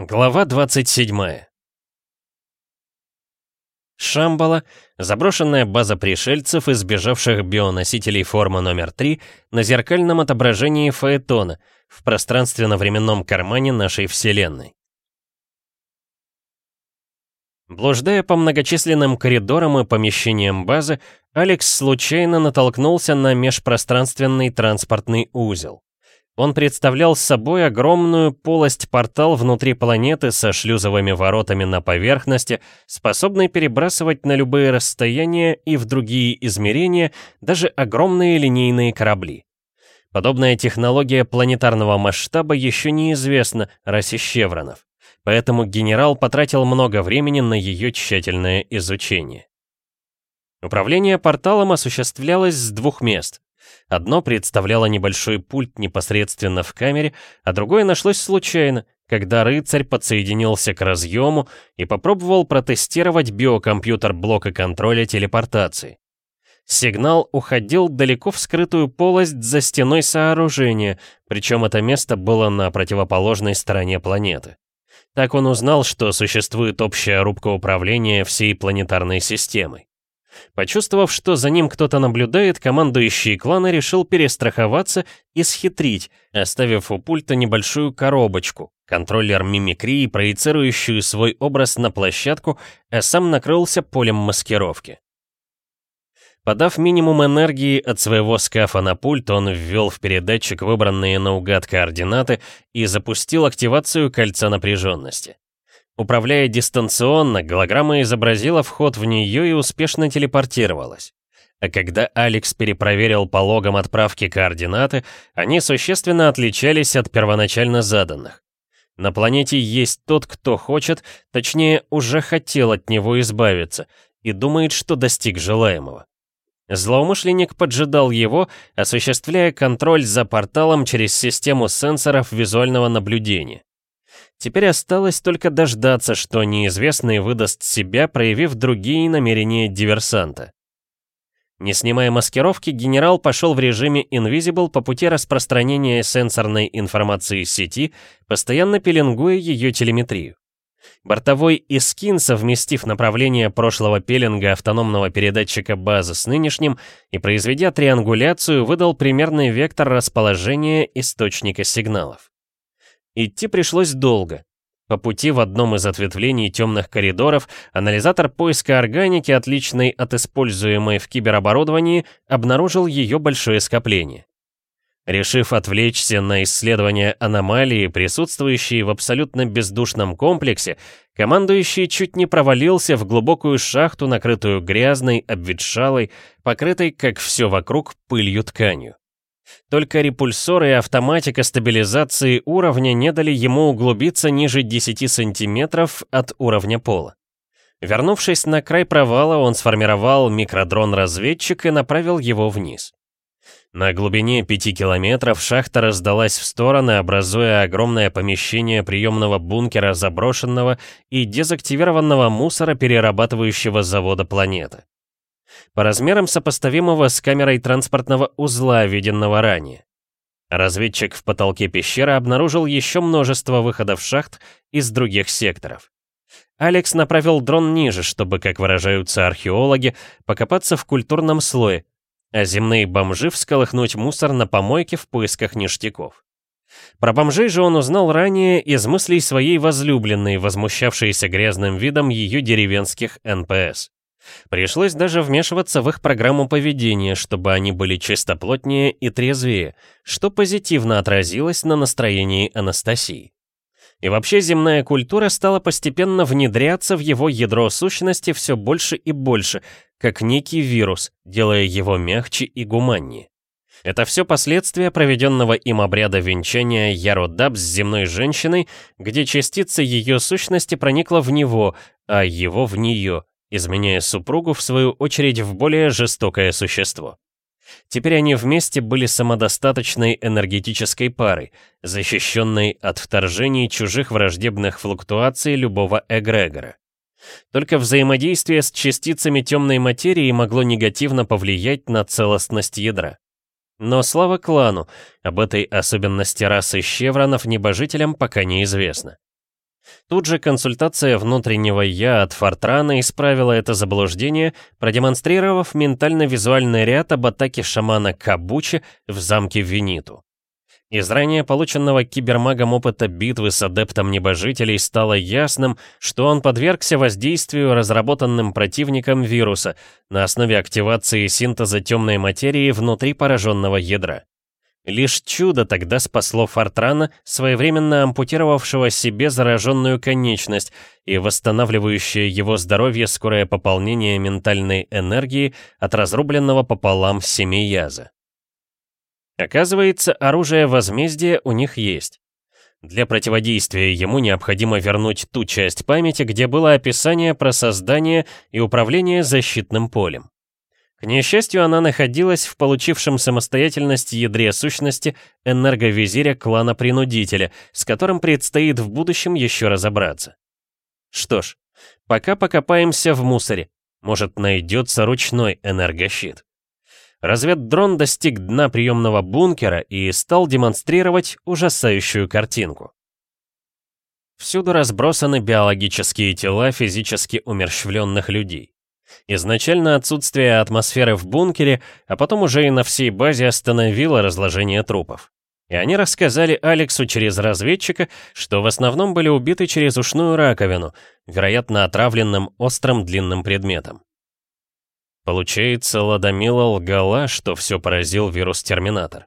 Глава 27 Шамбала — заброшенная база пришельцев, избежавших бионосителей формы номер 3 на зеркальном отображении Фаэтона в пространственно-временном кармане нашей Вселенной. Блуждая по многочисленным коридорам и помещениям базы, Алекс случайно натолкнулся на межпространственный транспортный узел. Он представлял собой огромную полость-портал внутри планеты со шлюзовыми воротами на поверхности, способный перебрасывать на любые расстояния и в другие измерения даже огромные линейные корабли. Подобная технология планетарного масштаба еще неизвестна расе Щевронов, поэтому генерал потратил много времени на ее тщательное изучение. Управление порталом осуществлялось с двух мест — Одно представляло небольшой пульт непосредственно в камере, а другое нашлось случайно, когда рыцарь подсоединился к разъему и попробовал протестировать биокомпьютер блока контроля телепортации. Сигнал уходил далеко в скрытую полость за стеной сооружения, причем это место было на противоположной стороне планеты. Так он узнал, что существует общая рубка управления всей планетарной системой. Почувствовав, что за ним кто-то наблюдает, командующий клана решил перестраховаться и схитрить, оставив у пульта небольшую коробочку, контроллер мимикрии, проецирующую свой образ на площадку, а сам накрылся полем маскировки. Подав минимум энергии от своего скафа на пульт, он ввел в передатчик выбранные наугад координаты и запустил активацию кольца напряженности. Управляя дистанционно, голограмма изобразила вход в нее и успешно телепортировалась. А когда Алекс перепроверил по логам отправки координаты, они существенно отличались от первоначально заданных. На планете есть тот, кто хочет, точнее, уже хотел от него избавиться, и думает, что достиг желаемого. Злоумышленник поджидал его, осуществляя контроль за порталом через систему сенсоров визуального наблюдения. Теперь осталось только дождаться, что неизвестный выдаст себя, проявив другие намерения диверсанта. Не снимая маскировки, генерал пошел в режиме Invisible по пути распространения сенсорной информации сети, постоянно пеленгуя ее телеметрию. Бортовой Искин, совместив направление прошлого пеленга автономного передатчика базы с нынешним и произведя триангуляцию, выдал примерный вектор расположения источника сигналов. Идти пришлось долго. По пути в одном из ответвлений темных коридоров анализатор поиска органики, отличной от используемой в кибероборудовании, обнаружил ее большое скопление. Решив отвлечься на исследование аномалии, присутствующей в абсолютно бездушном комплексе, командующий чуть не провалился в глубокую шахту, накрытую грязной, обветшалой, покрытой, как все вокруг, пылью тканью. Только репульсоры и автоматика стабилизации уровня не дали ему углубиться ниже 10 сантиметров от уровня пола. Вернувшись на край провала, он сформировал микродрон-разведчик и направил его вниз. На глубине 5 километров шахта раздалась в стороны, образуя огромное помещение приемного бункера заброшенного и дезактивированного мусора перерабатывающего завода планеты по размерам сопоставимого с камерой транспортного узла, виденного ранее. Разведчик в потолке пещеры обнаружил еще множество выходов шахт из других секторов. Алекс направил дрон ниже, чтобы, как выражаются археологи, покопаться в культурном слое, а земные бомжи всколыхнуть мусор на помойке в поисках ништяков. Про бомжей же он узнал ранее из мыслей своей возлюбленной, возмущавшейся грязным видом ее деревенских НПС. Пришлось даже вмешиваться в их программу поведения, чтобы они были чистоплотнее и трезвее, что позитивно отразилось на настроении Анастасии. И вообще земная культура стала постепенно внедряться в его ядро сущности все больше и больше, как некий вирус, делая его мягче и гуманнее. Это все последствия проведенного им обряда венчания Яродаб с земной женщиной, где частица ее сущности проникла в него, а его в нее, изменяя супругу, в свою очередь, в более жестокое существо. Теперь они вместе были самодостаточной энергетической парой, защищенной от вторжений чужих враждебных флуктуаций любого эгрегора. Только взаимодействие с частицами темной материи могло негативно повлиять на целостность ядра. Но слава клану, об этой особенности расы щевронов небожителям пока неизвестно. Тут же консультация внутреннего «я» от Фортрана исправила это заблуждение, продемонстрировав ментально-визуальный ряд об атаке шамана Кабучи в замке Виниту. Из ранее полученного кибермагом опыта битвы с адептом небожителей стало ясным, что он подвергся воздействию разработанным противником вируса на основе активации синтеза темной материи внутри пораженного ядра. Лишь чудо тогда спасло Фортрана, своевременно ампутировавшего себе зараженную конечность и восстанавливающее его здоровье скорое пополнение ментальной энергии от разрубленного пополам семияза. Оказывается, оружие возмездия у них есть. Для противодействия ему необходимо вернуть ту часть памяти, где было описание про создание и управление защитным полем. К несчастью, она находилась в получившем самостоятельность ядре сущности энерговизиря клана Принудителя, с которым предстоит в будущем еще разобраться. Что ж, пока покопаемся в мусоре. Может, найдется ручной энергощит. Разведдрон достиг дна приемного бункера и стал демонстрировать ужасающую картинку. Всюду разбросаны биологические тела физически умерщвленных людей. Изначально отсутствие атмосферы в бункере, а потом уже и на всей базе остановило разложение трупов. И они рассказали Алексу через разведчика, что в основном были убиты через ушную раковину, вероятно, отравленным острым длинным предметом. Получается, Ладомила лгала, что все поразил вирус-терминатор.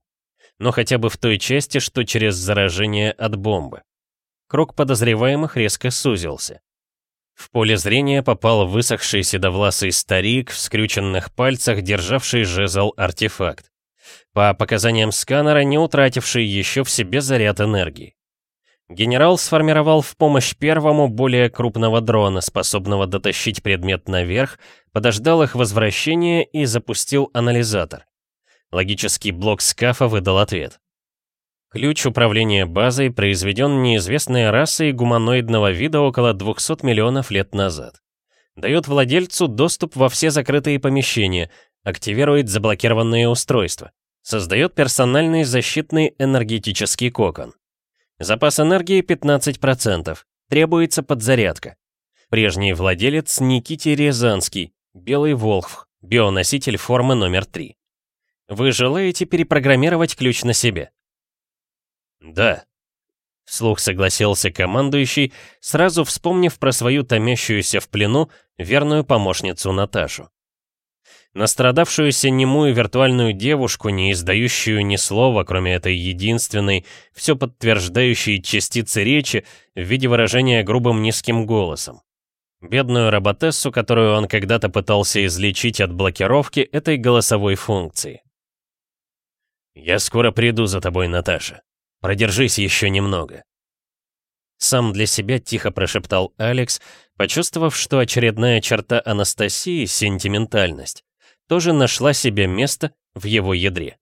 Но хотя бы в той части, что через заражение от бомбы. Круг подозреваемых резко сузился. В поле зрения попал высохший седовласый старик в скрюченных пальцах, державший жезл-артефакт. По показаниям сканера, не утративший еще в себе заряд энергии. Генерал сформировал в помощь первому более крупного дрона, способного дотащить предмет наверх, подождал их возвращения и запустил анализатор. Логический блок скафа выдал ответ. Ключ управления базой произведен неизвестной расой гуманоидного вида около 200 миллионов лет назад. Дает владельцу доступ во все закрытые помещения, активирует заблокированные устройства, создает персональный защитный энергетический кокон. Запас энергии 15%, требуется подзарядка. Прежний владелец Никите Рязанский, Белый Волхв, бионоситель формы номер 3. Вы желаете перепрограммировать ключ на себе? «Да», — вслух согласился командующий, сразу вспомнив про свою томящуюся в плену верную помощницу Наташу. Настрадавшуюся немую виртуальную девушку, не издающую ни слова, кроме этой единственной, все подтверждающей частицы речи в виде выражения грубым низким голосом. Бедную роботессу, которую он когда-то пытался излечить от блокировки этой голосовой функции. «Я скоро приду за тобой, Наташа», Продержись еще немного. Сам для себя тихо прошептал Алекс, почувствовав, что очередная черта Анастасии, сентиментальность, тоже нашла себе место в его ядре.